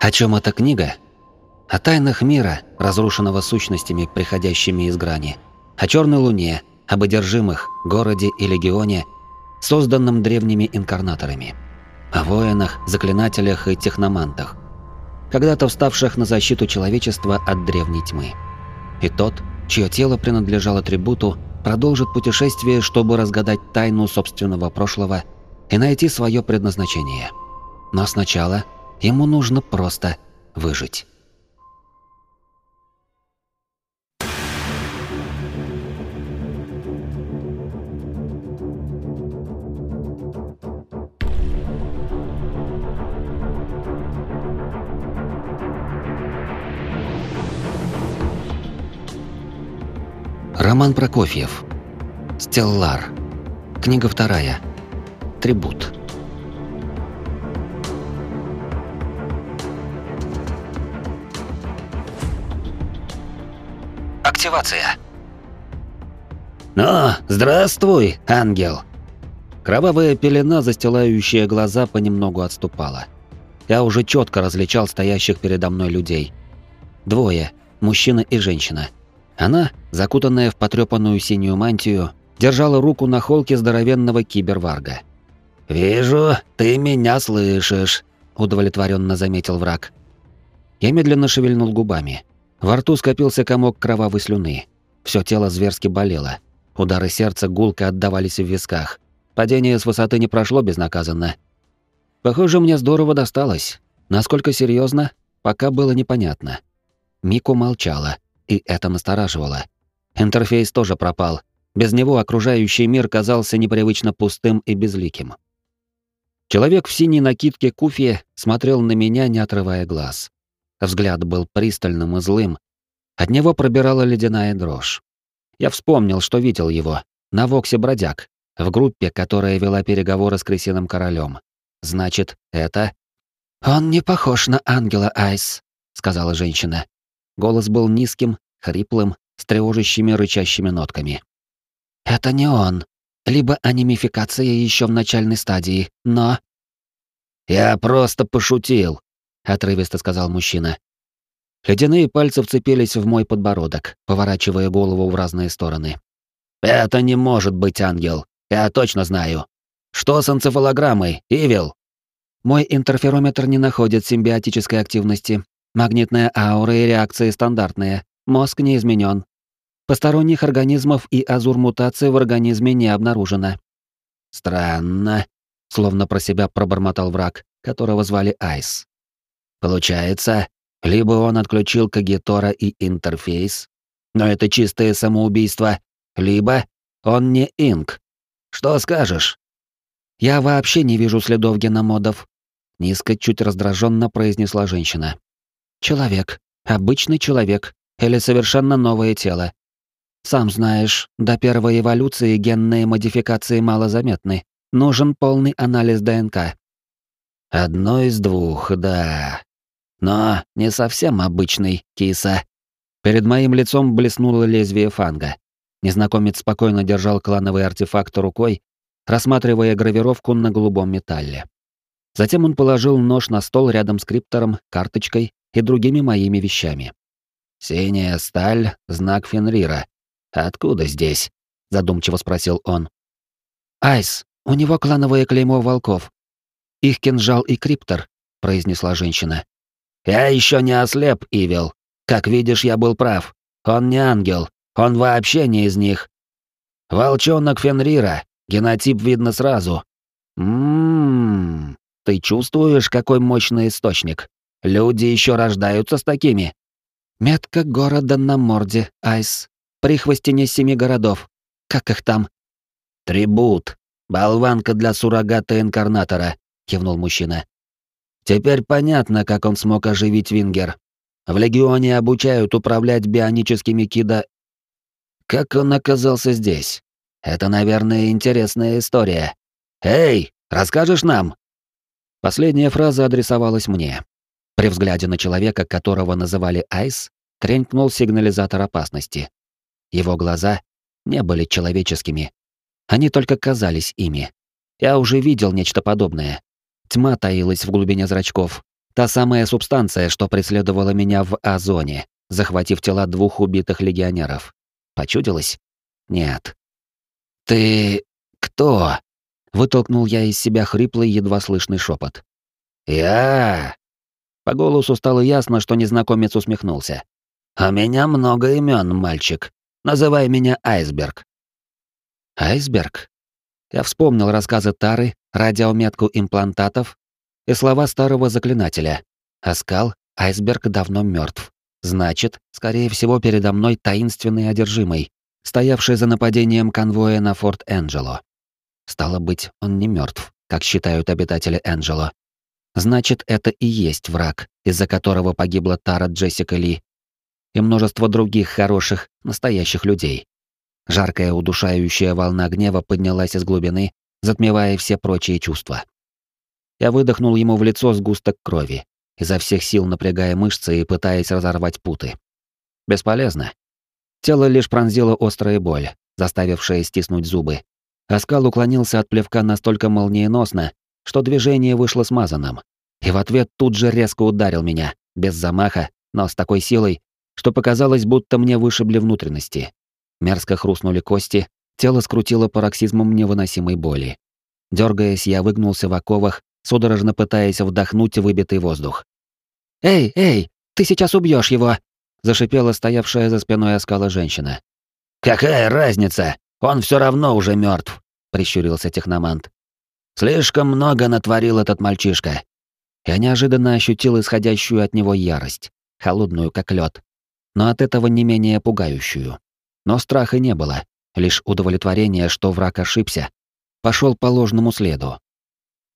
О чем эта книга? О тайнах мира, разрушенного сущностями, приходящими из грани. О черной луне, об одержимых, городе и легионе, созданном древними инкарнаторами. О воинах, заклинателях и техномантах, когда-то вставших на защиту человечества от древней тьмы. И тот, чье тело принадлежало трибуту, продолжит путешествие, чтобы разгадать тайну собственного прошлого и найти свое предназначение. Но сначала ему нужно просто выжить. Роман Прокофьев. Стеллар. Книга вторая. Трибут. Активация. «Ну, здравствуй, ангел!» Кровавая пелена, застилающая глаза, понемногу отступала. Я уже четко различал стоящих передо мной людей. Двое, мужчина и женщина – она, закутанная в потрепанную синюю мантию, держала руку на холке здоровенного киберварга. «Вижу, ты меня слышишь», — удовлетворенно заметил враг. Я медленно шевельнул губами. Во рту скопился комок кровавой слюны. Все тело зверски болело. Удары сердца гулко отдавались в висках. Падение с высоты не прошло безнаказанно. Похоже, мне здорово досталось. Насколько серьезно, пока было непонятно. Мику молчала и это настораживало. Интерфейс тоже пропал. Без него окружающий мир казался непривычно пустым и безликим. Человек в синей накидке куфье смотрел на меня, не отрывая глаз. Взгляд был пристальным и злым. От него пробирала ледяная дрожь. Я вспомнил, что видел его. На Воксе Бродяг, в группе, которая вела переговоры с Крысиным Королем. Значит, это... «Он не похож на ангела Айс», — сказала женщина. Голос был низким, хриплым, с тревожащими рычащими нотками. «Это не он. Либо анимификация еще в начальной стадии, но...» «Я просто пошутил», — отрывисто сказал мужчина. Ледяные пальцы вцепились в мой подбородок, поворачивая голову в разные стороны. «Это не может быть ангел. Я точно знаю. Что с энцефалограммой, Ивил?» Мой интерферометр не находит симбиотической активности, Магнитная аура и реакции стандартные. Мозг не изменен. Посторонних организмов и азур-мутации в организме не обнаружено. Странно, словно про себя пробормотал враг, которого звали Айс. Получается, либо он отключил Кагитора и интерфейс, но это чистое самоубийство, либо он не инк. Что скажешь? Я вообще не вижу следов геномодов, низко, чуть раздраженно произнесла женщина. Человек. Обычный человек. Или совершенно новое тело. Сам знаешь, до первой эволюции генные модификации малозаметны. Нужен полный анализ ДНК. Одно из двух, да. Но не совсем обычный, киса. Перед моим лицом блеснуло лезвие фанга. Незнакомец спокойно держал клановый артефакт рукой, рассматривая гравировку на голубом металле. Затем он положил нож на стол рядом с криптором, карточкой и другими моими вещами. «Синяя сталь — знак Фенрира. Откуда здесь?» — задумчиво спросил он. «Айс, у него клановое клеймо волков. Их кинжал и криптор», — произнесла женщина. «Я еще не ослеп, Ивил. Как видишь, я был прав. Он не ангел. Он вообще не из них. Волчонок Фенрира. Генотип видно сразу. Ммм, ты чувствуешь, какой мощный источник? Люди еще рождаются с такими. Метка города на морде, Айс. Прихвостень семи городов. Как их там? Трибут. Болванка для суррогата инкарнатора, кивнул мужчина. Теперь понятно, как он смог оживить Вингер. В Легионе обучают управлять бионическими кида... Как он оказался здесь? Это, наверное, интересная история. Эй, расскажешь нам? Последняя фраза адресовалась мне. При взгляде на человека, которого называли Айс, тренькнул сигнализатор опасности. Его глаза не были человеческими. Они только казались ими. Я уже видел нечто подобное. Тьма таилась в глубине зрачков. Та самая субстанция, что преследовала меня в А-зоне, захватив тела двух убитых легионеров. Почудилось? Нет. «Ты... кто?» — вытолкнул я из себя хриплый, едва слышный шепот. «Я...» По голосу стало ясно, что незнакомец усмехнулся. «У меня много имен, мальчик. Называй меня Айсберг». «Айсберг?» Я вспомнил рассказы Тары, радиометку имплантатов и слова старого заклинателя. Аскал, айсберг давно мертв. Значит, скорее всего, передо мной таинственный одержимый, стоявший за нападением конвоя на форт Энджело. Стало быть, он не мертв, как считают обитатели Энджело. Значит, это и есть враг, из-за которого погибла Тара Джессика Ли и множество других хороших, настоящих людей. Жаркая удушающая волна гнева поднялась из глубины, затмевая все прочие чувства. Я выдохнул ему в лицо сгусток крови, изо всех сил напрягая мышцы и пытаясь разорвать путы. Бесполезно. Тело лишь пронзило острая боль, заставившая стиснуть зубы. Оскал уклонился от плевка настолько молниеносно, что движение вышло смазанным. И в ответ тут же резко ударил меня, без замаха, но с такой силой, что показалось, будто мне вышибли внутренности. Мерзко хрустнули кости, тело скрутило пароксизмом невыносимой боли. Дергаясь, я выгнулся в оковах, судорожно пытаясь вдохнуть выбитый воздух. «Эй, эй, ты сейчас убьешь его!» — зашипела стоявшая за спиной оскала женщина. «Какая разница? Он все равно уже мертв, прищурился техномант. «Слишком много натворил этот мальчишка». Я неожиданно ощутил исходящую от него ярость, холодную как лед, но от этого не менее пугающую. Но страха не было, лишь удовлетворение, что враг ошибся, пошел по ложному следу.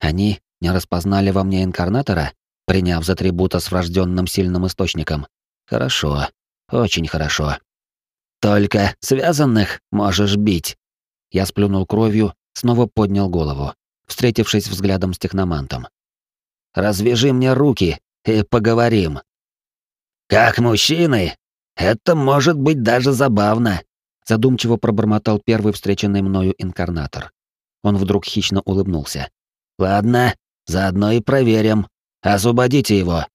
Они не распознали во мне инкарнатора? приняв за трибута с врожденным сильным источником. Хорошо, очень хорошо. Только связанных можешь бить. Я сплюнул кровью, снова поднял голову, встретившись взглядом с техномантом. Развяжи мне руки и поговорим. Как мужчины, это может быть даже забавно, задумчиво пробормотал первый встреченный мною инкарнатор. Он вдруг хищно улыбнулся. Ладно, заодно и проверим, Освободите его!»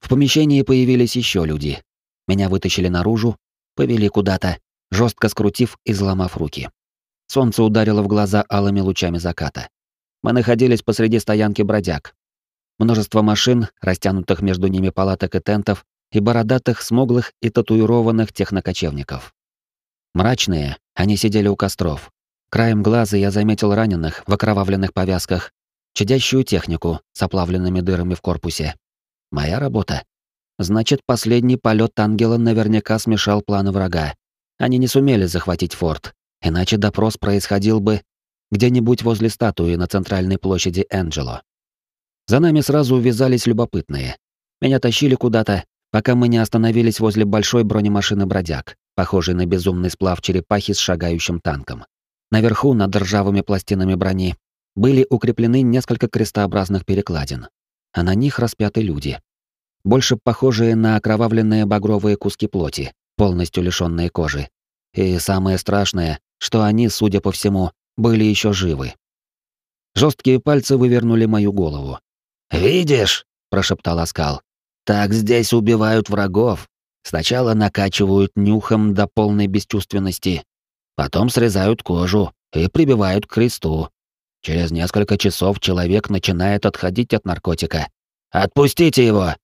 В помещении появились еще люди. Меня вытащили наружу, повели куда-то, жестко скрутив и взломав руки. Солнце ударило в глаза алыми лучами заката. Мы находились посреди стоянки бродяг. Множество машин, растянутых между ними палаток и тентов, и бородатых, смуглых и татуированных технокочевников. Мрачные, они сидели у костров. Краем глаза я заметил раненых в окровавленных повязках чадящую технику с оплавленными дырами в корпусе. Моя работа. Значит, последний полет ангела наверняка смешал планы врага. Они не сумели захватить форт, иначе допрос происходил бы где-нибудь возле статуи на центральной площади Энджело. За нами сразу увязались любопытные. Меня тащили куда-то, пока мы не остановились возле большой бронемашины бродяг, похожей на безумный сплав черепахи с шагающим танком. Наверху, над ржавыми пластинами брони, были укреплены несколько крестообразных перекладин, а на них распяты люди. Больше похожие на окровавленные багровые куски плоти, полностью лишённые кожи. И самое страшное, что они, судя по всему, были еще живы. Жесткие пальцы вывернули мою голову. «Видишь?» — прошептал Аскал. «Так здесь убивают врагов. Сначала накачивают нюхом до полной бесчувственности, потом срезают кожу и прибивают к кресту, Через несколько часов человек начинает отходить от наркотика. Отпустите его!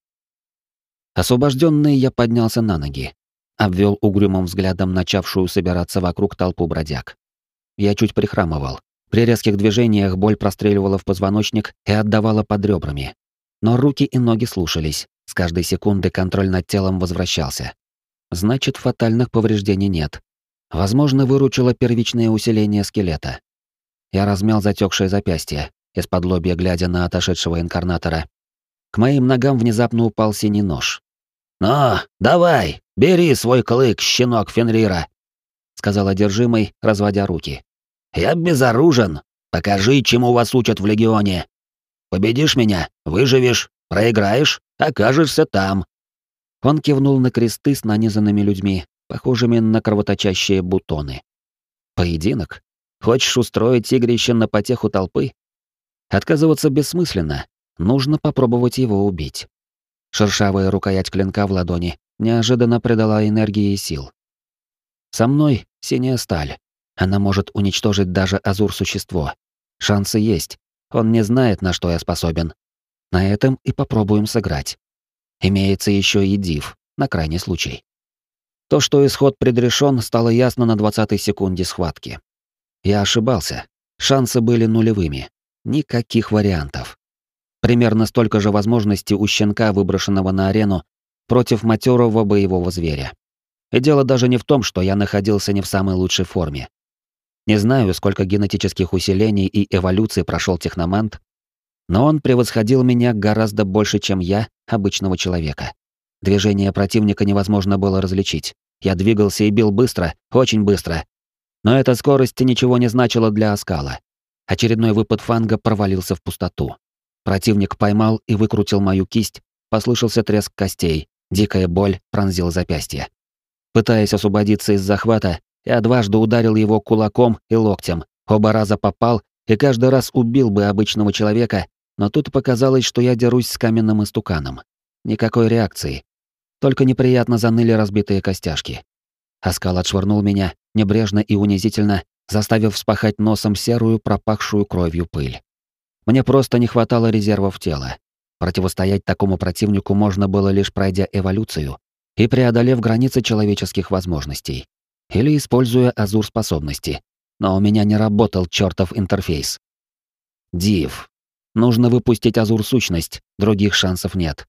Освобожденный я поднялся на ноги, обвел угрюмым взглядом начавшую собираться вокруг толпу бродяг. Я чуть прихрамывал. При резких движениях боль простреливала в позвоночник и отдавала под ребрами. Но руки и ноги слушались. С каждой секунды контроль над телом возвращался. Значит, фатальных повреждений нет. Возможно, выручило первичное усиление скелета. Я размял затекшее запястье, из-под лобья глядя на отошедшего инкарнатора. К моим ногам внезапно упал синий нож. «Ну, давай, бери свой клык, щенок Фенрира», — сказал одержимый, разводя руки. «Я безоружен. Покажи, чему вас учат в Легионе. Победишь меня — выживешь, проиграешь — окажешься там». Он кивнул на кресты с нанизанными людьми, похожими на кровоточащие бутоны. Поединок? Хочешь устроить игрище на потеху толпы? Отказываться бессмысленно. Нужно попробовать его убить. Шершавая рукоять клинка в ладони неожиданно придала энергии и сил. Со мной синяя сталь. Она может уничтожить даже азур-существо. Шансы есть. Он не знает, на что я способен. На этом и попробуем сыграть. Имеется еще и див, на крайний случай. То, что исход предрешен, стало ясно на 20-й секунде схватки. Я ошибался. Шансы были нулевыми. Никаких вариантов. Примерно столько же возможностей у щенка, выброшенного на арену, против матерого боевого зверя. И дело даже не в том, что я находился не в самой лучшей форме. Не знаю, сколько генетических усилений и эволюций прошел техномант, но он превосходил меня гораздо больше, чем я, обычного человека. Движение противника невозможно было различить. Я двигался и бил быстро, очень быстро. Но эта скорость ничего не значила для оскала. Очередной выпад фанга провалился в пустоту. Противник поймал и выкрутил мою кисть, послышался треск костей, дикая боль пронзила запястье. Пытаясь освободиться из захвата, я дважды ударил его кулаком и локтем, оба раза попал и каждый раз убил бы обычного человека, но тут показалось, что я дерусь с каменным истуканом. Никакой реакции. Только неприятно заныли разбитые костяшки. Оскал отшвырнул меня, небрежно и унизительно, заставив вспахать носом серую, пропахшую кровью пыль. Мне просто не хватало резервов тела. Противостоять такому противнику можно было лишь пройдя эволюцию и преодолев границы человеческих возможностей. Или используя азур-способности. Но у меня не работал чертов интерфейс. Див. Нужно выпустить азур-сущность, других шансов нет.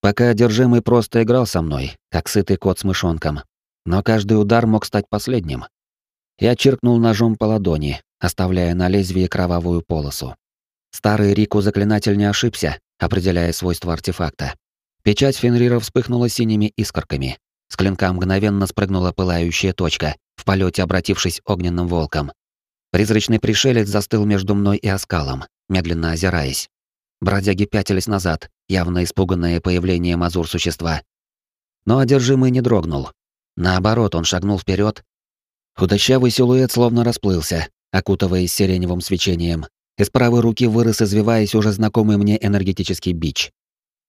Пока одержимый просто играл со мной, как сытый кот с мышонком. Но каждый удар мог стать последним. Я чиркнул ножом по ладони, оставляя на лезвии кровавую полосу. Старый Рику-заклинатель не ошибся, определяя свойства артефакта. Печать Фенрира вспыхнула синими искорками. С клинка мгновенно спрыгнула пылающая точка, в полете обратившись огненным волком. Призрачный пришелец застыл между мной и оскалом, медленно озираясь. Бродяги пятились назад, явно испуганные появлением азур-существа. Но одержимый не дрогнул. Наоборот, он шагнул вперед. Худощавый силуэт словно расплылся, окутываясь сиреневым свечением. Из правой руки вырос, извиваясь уже знакомый мне энергетический бич.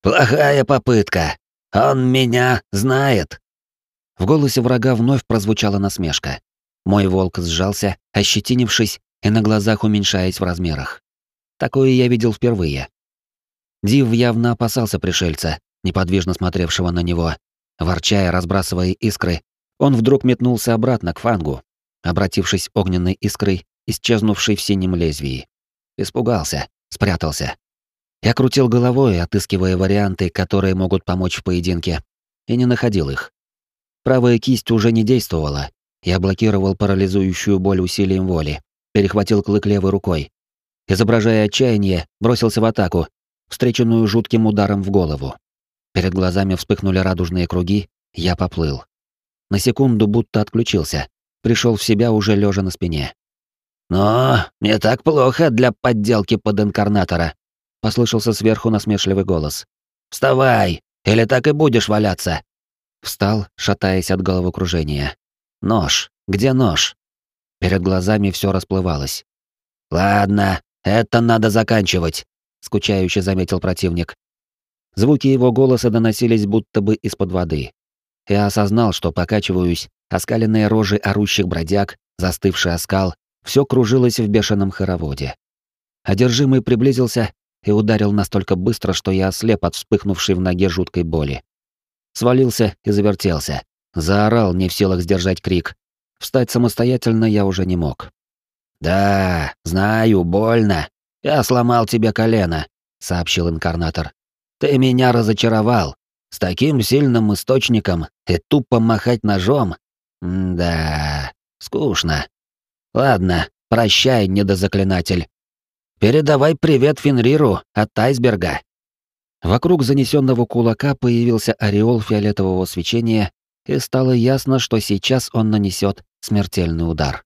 «Плохая попытка! Он меня знает!» В голосе врага вновь прозвучала насмешка. Мой волк сжался, ощетинившись и на глазах уменьшаясь в размерах. Такое я видел впервые. Див явно опасался пришельца, неподвижно смотревшего на него. Ворчая, разбрасывая искры, он вдруг метнулся обратно к фангу, обратившись огненной искрой, исчезнувшей в синем лезвии. Испугался, спрятался. Я крутил головой, отыскивая варианты, которые могут помочь в поединке, и не находил их. Правая кисть уже не действовала. Я блокировал парализующую боль усилием воли, перехватил клык левой рукой. Изображая отчаяние, бросился в атаку, встреченную жутким ударом в голову. Перед глазами вспыхнули радужные круги, я поплыл. На секунду будто отключился, пришел в себя уже лежа на спине. «Но не так плохо для подделки под инкарнатора», — послышался сверху насмешливый голос. «Вставай, или так и будешь валяться». Встал, шатаясь от головокружения. «Нож! Где нож?» Перед глазами все расплывалось. «Ладно, это надо заканчивать скучающе заметил противник. Звуки его голоса доносились будто бы из-под воды. Я осознал, что покачиваюсь, оскаленные рожи орущих бродяг, застывший оскал, все кружилось в бешеном хороводе. Одержимый приблизился и ударил настолько быстро, что я ослеп от вспыхнувшей в ноге жуткой боли. Свалился и завертелся. Заорал, не в силах сдержать крик. Встать самостоятельно я уже не мог. «Да, знаю, больно», «Я сломал тебе колено», — сообщил инкарнатор. «Ты меня разочаровал. С таким сильным источником и тупо махать ножом? М да, скучно. Ладно, прощай, недозаклинатель. Передавай привет Фенриру от айсберга». Вокруг занесенного кулака появился ореол фиолетового свечения, и стало ясно, что сейчас он нанесет смертельный удар.